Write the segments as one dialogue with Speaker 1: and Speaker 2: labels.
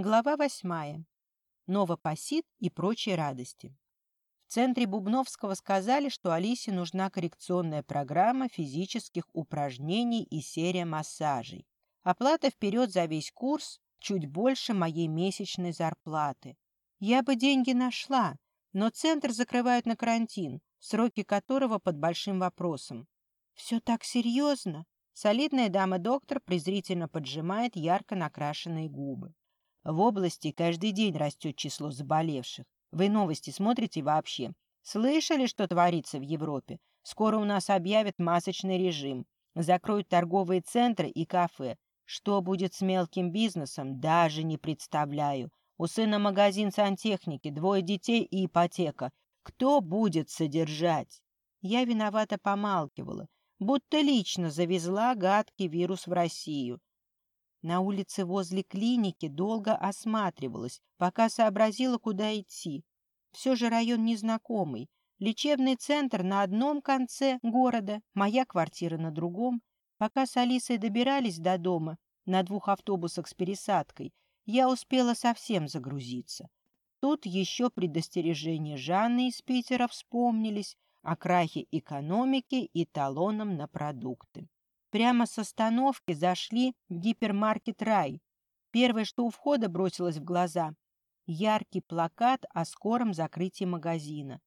Speaker 1: Глава восьмая. Новопосит и прочие радости. В центре Бубновского сказали, что Алисе нужна коррекционная программа физических упражнений и серия массажей. Оплата вперед за весь курс чуть больше моей месячной зарплаты. Я бы деньги нашла, но центр закрывают на карантин, сроки которого под большим вопросом. «Все так серьезно?» Солидная дама-доктор презрительно поджимает ярко накрашенные губы. В области каждый день растет число заболевших. Вы новости смотрите вообще? Слышали, что творится в Европе? Скоро у нас объявят масочный режим. Закроют торговые центры и кафе. Что будет с мелким бизнесом, даже не представляю. У сына магазин сантехники, двое детей и ипотека. Кто будет содержать? Я виновато помалкивала, будто лично завезла гадкий вирус в Россию. На улице возле клиники долго осматривалась, пока сообразила, куда идти. Все же район незнакомый. Лечебный центр на одном конце города, моя квартира на другом. Пока с Алисой добирались до дома на двух автобусах с пересадкой, я успела совсем загрузиться. Тут еще предостережения Жанны из Питера вспомнились о крахе экономики и талоном на продукты. Прямо с остановки зашли в гипермаркет «Рай». Первое, что у входа бросилось в глаза — яркий плакат о скором закрытии магазина.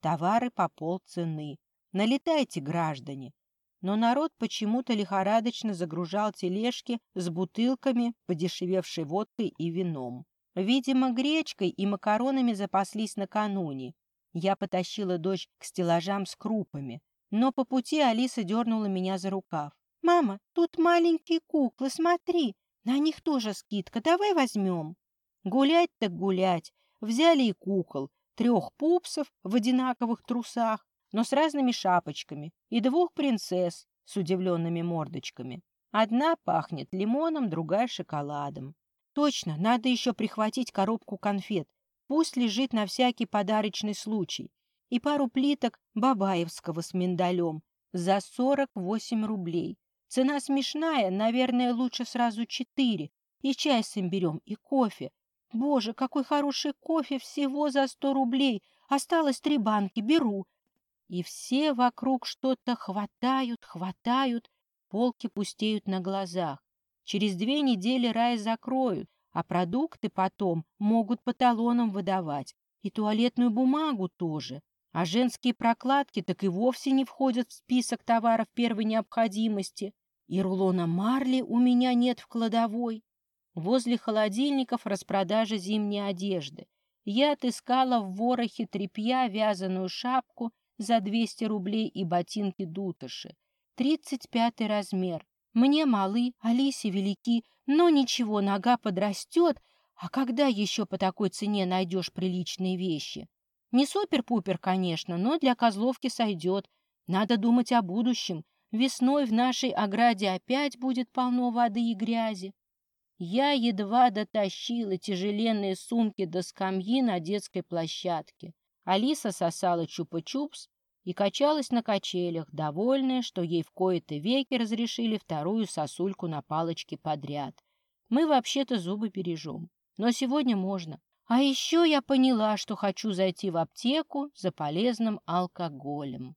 Speaker 1: Товары по полцены. Налетайте, граждане! Но народ почему-то лихорадочно загружал тележки с бутылками, подешевевшей водкой и вином. Видимо, гречкой и макаронами запаслись накануне. Я потащила дочь к стеллажам с крупами, но по пути Алиса дернула меня за рукав. «Мама, тут маленькие куклы, смотри, на них тоже скидка, давай возьмем». Гулять так гулять. Взяли и кукол, трех пупсов в одинаковых трусах, но с разными шапочками, и двух принцесс с удивленными мордочками. Одна пахнет лимоном, другая шоколадом. Точно, надо еще прихватить коробку конфет. Пусть лежит на всякий подарочный случай. И пару плиток бабаевского с миндалем за 48 рублей. Цена смешная, наверное, лучше сразу четыре. И чай с имбирем, и кофе. Боже, какой хороший кофе всего за сто рублей. Осталось три банки, беру. И все вокруг что-то хватают, хватают. Полки пустеют на глазах. Через две недели рай закроют, а продукты потом могут по талонам выдавать. И туалетную бумагу тоже. А женские прокладки так и вовсе не входят в список товаров первой необходимости. И рулона марли у меня нет в кладовой. Возле холодильников распродажа зимней одежды. Я отыскала в ворохе тряпья вязаную шапку за 200 рублей и ботинки-дутыши. Тридцать пятый размер. Мне малы, Алисе велики, но ничего, нога подрастет, а когда еще по такой цене найдешь приличные вещи? Не супер-пупер, конечно, но для Козловки сойдет. Надо думать о будущем. Весной в нашей ограде опять будет полно воды и грязи. Я едва дотащила тяжеленные сумки до скамьи на детской площадке. Алиса сосала чупа-чупс и качалась на качелях, довольная, что ей в кои-то веки разрешили вторую сосульку на палочке подряд. Мы вообще-то зубы бережем, но сегодня можно. А еще я поняла, что хочу зайти в аптеку за полезным алкоголем.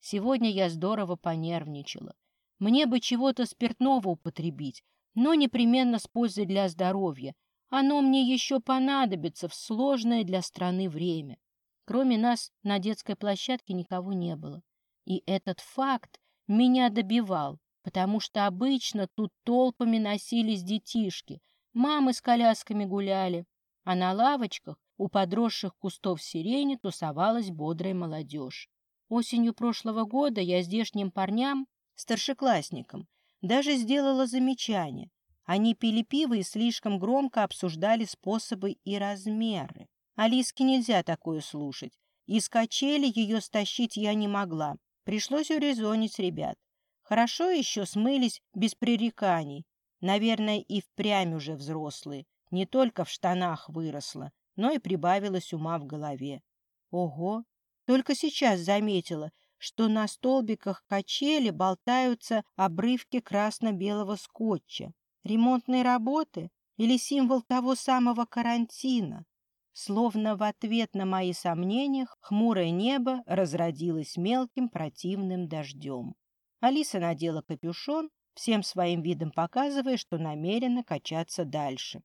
Speaker 1: Сегодня я здорово понервничала. Мне бы чего-то спиртного употребить, но непременно с пользой для здоровья. Оно мне еще понадобится в сложное для страны время. Кроме нас на детской площадке никого не было. И этот факт меня добивал, потому что обычно тут толпами носились детишки, мамы с колясками гуляли, а на лавочках у подросших кустов сирени тусовалась бодрая молодежь. Осенью прошлого года я здешним парням, старшеклассникам, даже сделала замечание. Они пили пиво и слишком громко обсуждали способы и размеры. Алиске нельзя такое слушать. Из качели ее стащить я не могла. Пришлось урезонить ребят. Хорошо еще смылись без пререканий. Наверное, и впрямь уже взрослые. Не только в штанах выросла, но и прибавилась ума в голове. Ого! Только сейчас заметила, что на столбиках качели болтаются обрывки красно-белого скотча. Ремонтные работы? или символ того самого карантина? Словно в ответ на мои сомнения хмурое небо разродилось мелким противным дождем. Алиса надела капюшон, всем своим видом показывая, что намерена качаться дальше.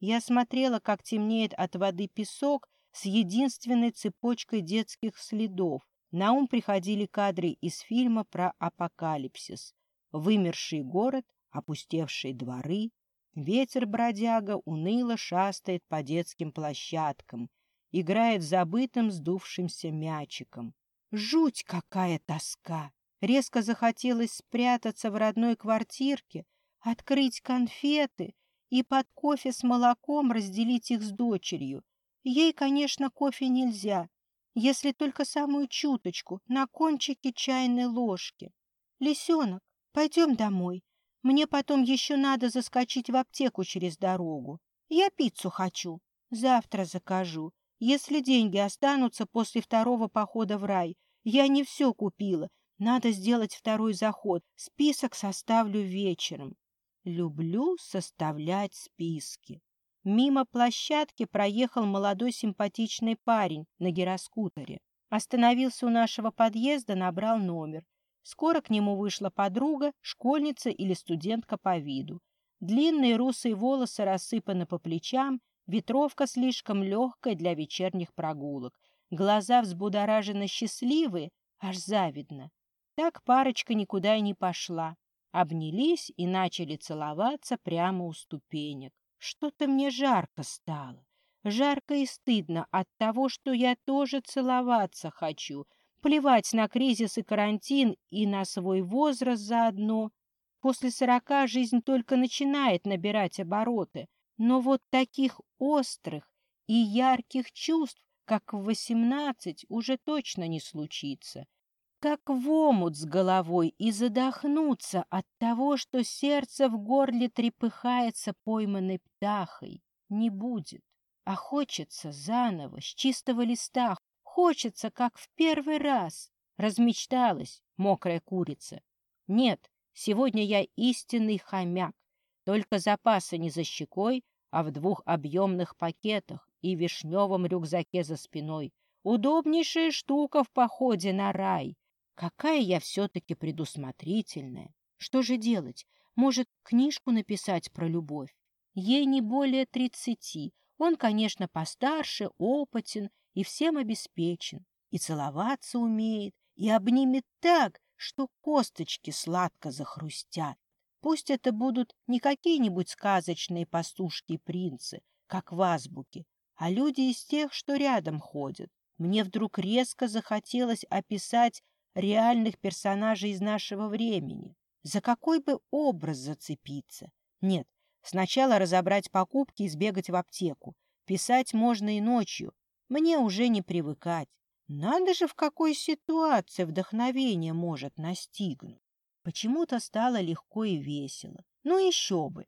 Speaker 1: Я смотрела, как темнеет от воды песок с единственной цепочкой детских следов. На ум приходили кадры из фильма про апокалипсис. Вымерший город, опустевшие дворы, Ветер-бродяга уныло шастает по детским площадкам, играет забытым сдувшимся мячиком. Жуть какая тоска! Резко захотелось спрятаться в родной квартирке, открыть конфеты и под кофе с молоком разделить их с дочерью. Ей, конечно, кофе нельзя, если только самую чуточку, на кончике чайной ложки. «Лисенок, пойдем домой. Мне потом еще надо заскочить в аптеку через дорогу. Я пиццу хочу. Завтра закажу. Если деньги останутся после второго похода в рай, я не все купила. Надо сделать второй заход. Список составлю вечером. Люблю составлять списки. Мимо площадки проехал молодой симпатичный парень на гироскутере. Остановился у нашего подъезда, набрал номер. Скоро к нему вышла подруга, школьница или студентка по виду. Длинные русые волосы рассыпаны по плечам, ветровка слишком легкая для вечерних прогулок. Глаза взбудораженно счастливые, аж завидно. Так парочка никуда и не пошла. Обнялись и начали целоваться прямо у ступенек. Что-то мне жарко стало. Жарко и стыдно от того, что я тоже целоваться хочу — Плевать на кризис и карантин и на свой возраст заодно. После сорока жизнь только начинает набирать обороты. Но вот таких острых и ярких чувств, как в восемнадцать, уже точно не случится. Как в омут с головой и задохнуться от того, что сердце в горле трепыхается пойманной птахой, не будет. А хочется заново, с чистого листа, Хочется, как в первый раз. Размечталась мокрая курица. Нет, сегодня я истинный хомяк. Только запасы не за щекой, а в двух объемных пакетах и вишневом рюкзаке за спиной. Удобнейшая штука в походе на рай. Какая я все-таки предусмотрительная. Что же делать? Может, книжку написать про любовь? Ей не более тридцати. Он, конечно, постарше, опытен и всем обеспечен, и целоваться умеет, и обнимет так, что косточки сладко захрустят. Пусть это будут не какие-нибудь сказочные пастушки и принцы, как в азбуке, а люди из тех, что рядом ходят. Мне вдруг резко захотелось описать реальных персонажей из нашего времени. За какой бы образ зацепиться? Нет, сначала разобрать покупки и сбегать в аптеку. Писать можно и ночью, мне уже не привыкать. Надо же, в какой ситуации вдохновение может настигнуть. Почему-то стало легко и весело. Ну еще бы.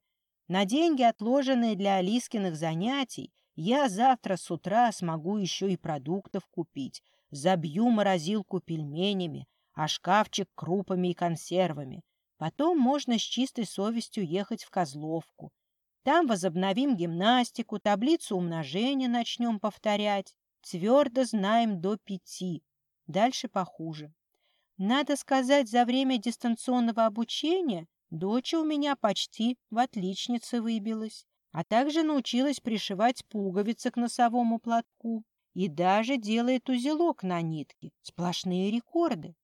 Speaker 1: На деньги, отложенные для Алискиных занятий, я завтра с утра смогу еще и продуктов купить. Забью морозилку пельменями, а шкафчик крупами и консервами. Потом можно с чистой совестью ехать в Козловку. Там возобновим гимнастику, таблицу умножения начнем повторять. Твердо знаем до пяти. Дальше похуже. Надо сказать, за время дистанционного обучения дочь у меня почти в отличнице выбилась, а также научилась пришивать пуговицы к носовому платку и даже делает узелок на нитке. Сплошные рекорды.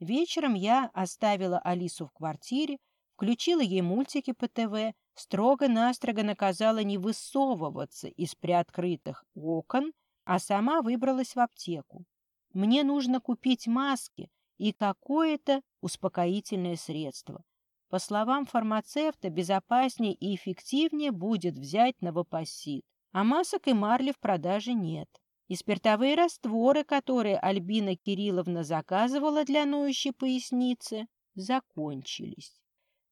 Speaker 1: Вечером я оставила Алису в квартире, включила ей мультики по ТВ строго-настрого наказала не высовываться из приоткрытых окон, а сама выбралась в аптеку. Мне нужно купить маски и какое-то успокоительное средство. По словам фармацевта, безопаснее и эффективнее будет взять новопосит, а масок и марли в продаже нет. И спиртовые растворы, которые Альбина Кирилловна заказывала для ноющей поясницы, закончились.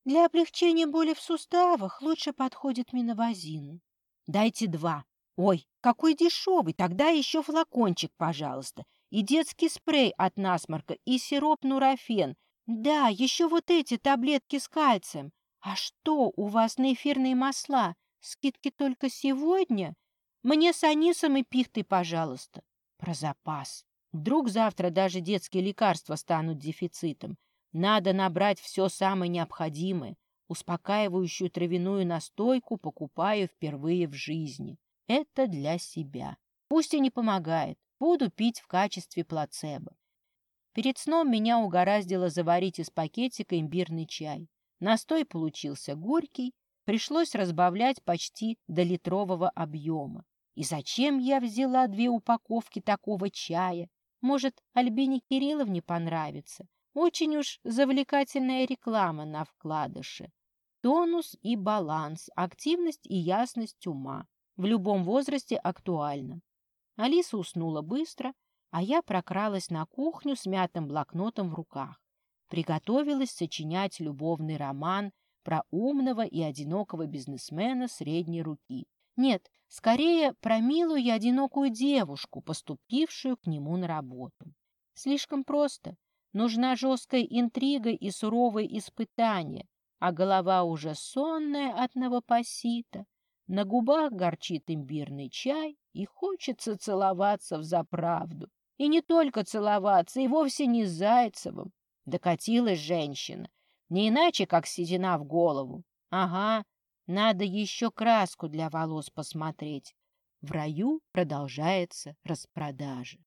Speaker 1: Для облегчения боли в суставах лучше подходит миновазин. Дайте два. Ой, какой дешевый, тогда еще флакончик, пожалуйста. И детский спрей от насморка, и сироп нурофен. Да, еще вот эти таблетки с кальцием. А что у вас на эфирные масла? Скидки только сегодня? Мне с анисом и пихтой, пожалуйста. Про запас. Вдруг завтра даже детские лекарства станут дефицитом. Надо набрать все самое необходимое. Успокаивающую травяную настойку покупаю впервые в жизни. Это для себя. Пусть и не помогает. Буду пить в качестве плацебо. Перед сном меня угораздило заварить из пакетика имбирный чай. Настой получился горький, пришлось разбавлять почти до литрового объема. И зачем я взяла две упаковки такого чая? Может, Альбине Кирилловне понравится? Очень уж завлекательная реклама на вкладыше. Тонус и баланс, активность и ясность ума. В любом возрасте актуально. Алиса уснула быстро, а я прокралась на кухню с мятым блокнотом в руках. Приготовилась сочинять любовный роман про умного и одинокого бизнесмена средней руки. Нет, скорее про милую и одинокую девушку, поступившую к нему на работу. Слишком просто. Нужна жесткая интрига и суровые испытания, а голова уже сонная от новопосита. На губах горчит имбирный чай, и хочется целоваться в заправду. И не только целоваться, и вовсе не Зайцевым. Докатилась женщина, не иначе, как седина в голову. Ага, надо еще краску для волос посмотреть. В раю продолжается распродажа.